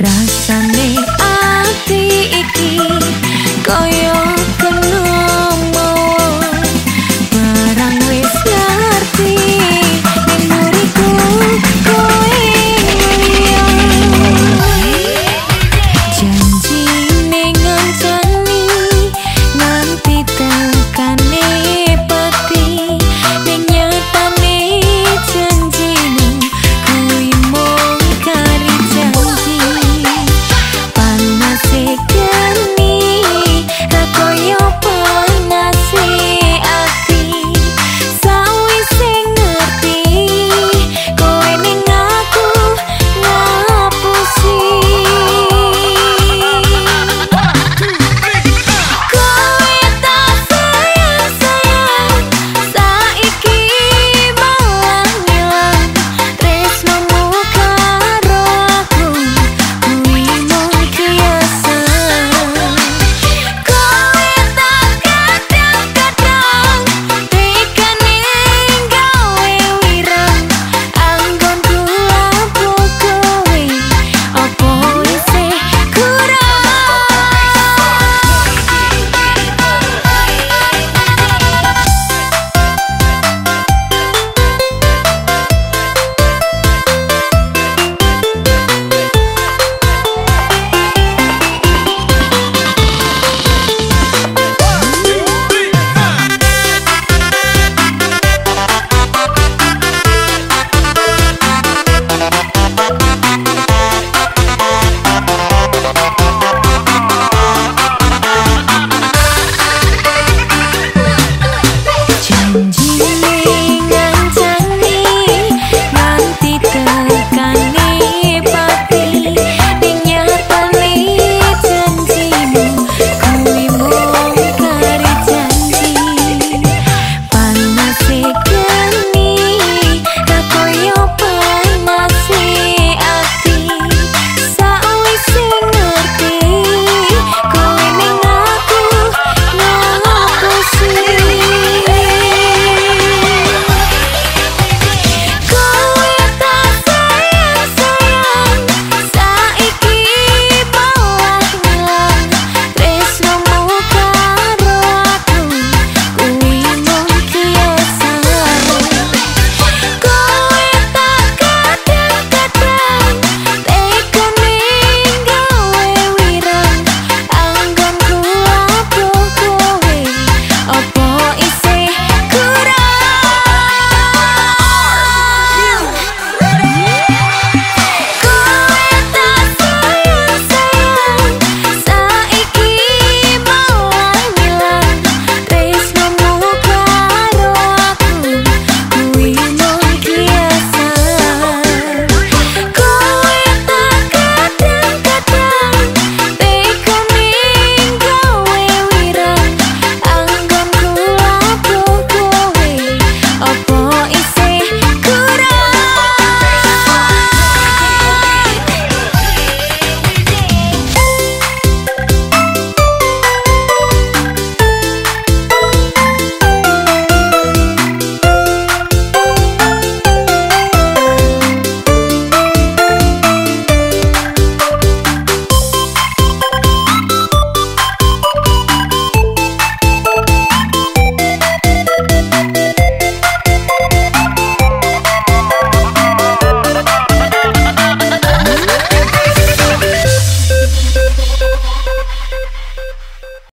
Abrázame.